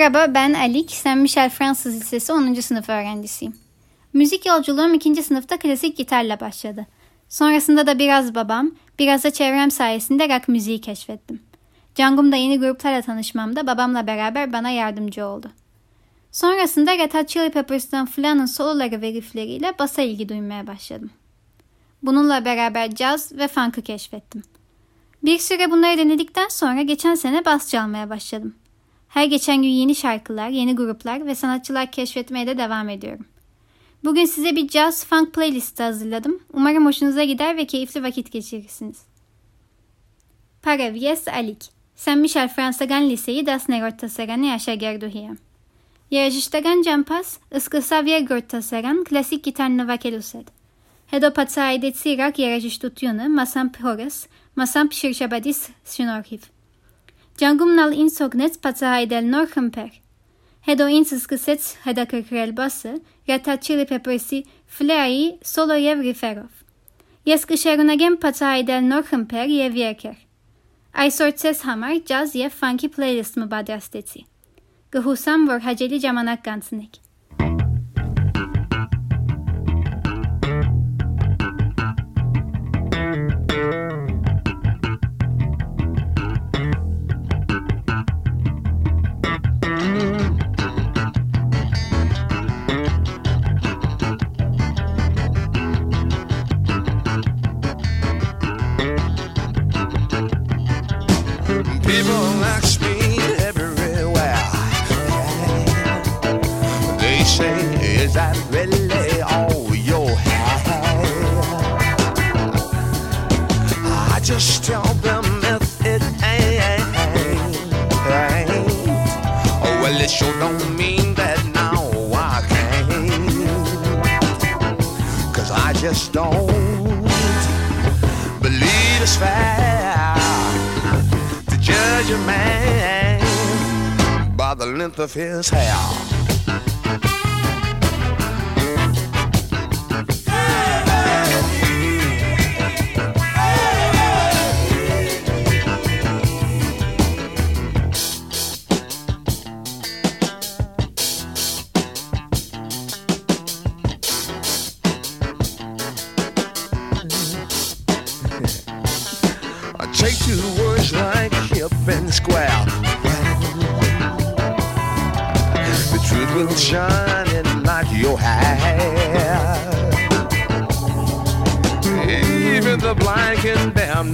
Merhaba ben Alik, Saint Michel Fransız Lisesi 10. sınıf öğrencisiyim. Müzik yolculuğum 2. sınıfta klasik gitarla başladı. Sonrasında da biraz babam, biraz da çevrem sayesinde rock müziği keşfettim. Cangum'da yeni gruplarla tanışmamda babamla beraber bana yardımcı oldu. Sonrasında Red Hot Chili Peppers'tan Fla'nın soloları ve riffleriyle basa ilgi duymaya başladım. Bununla beraber caz ve funk'ı keşfettim. Bir süre bunları denedikten sonra geçen sene bas çalmaya başladım. Her geçen gün yeni şarkılar, yeni gruplar ve sanatçılar keşfetmeye de devam ediyorum. Bugün size bir jazz funk playlist hazırladım. Umarım hoşunuza gider ve keyifli vakit geçirirsiniz. Paravies Alik Saint Michel Fransagan Liseyi das Negotasaranı Yaşa Gerduhiye. Jeżdżtagan Jampas, Yskysawie Gortasaran, klasik gitar Novakeluset. Hedo Pacaide Cirak Jeżdżtutyony, Ջանգումն ալ ինձ սոգնեց բացահայտել նոր խմբեր։ Հետո ինձ սկսեց հետաքրքրել բասը, Red Hot Chili Peppers-ի ֆլեայի սոլո եւ ռիֆերով։ Ես կշարունակեմ բացահայտել նոր խմբեր եւ երգեր։ Այսօր ցես համար ջազ եւ ֆանքի playlist-ը պատրաստեցի։ Կհուսամ, որ հաջելի ժամանակ կանցնեք։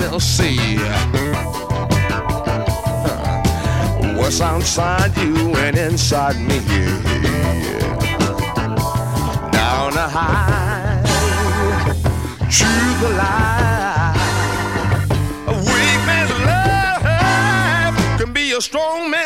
they'll see what's outside you and inside me. Down the high to the light. A weak man's love can be a strong man's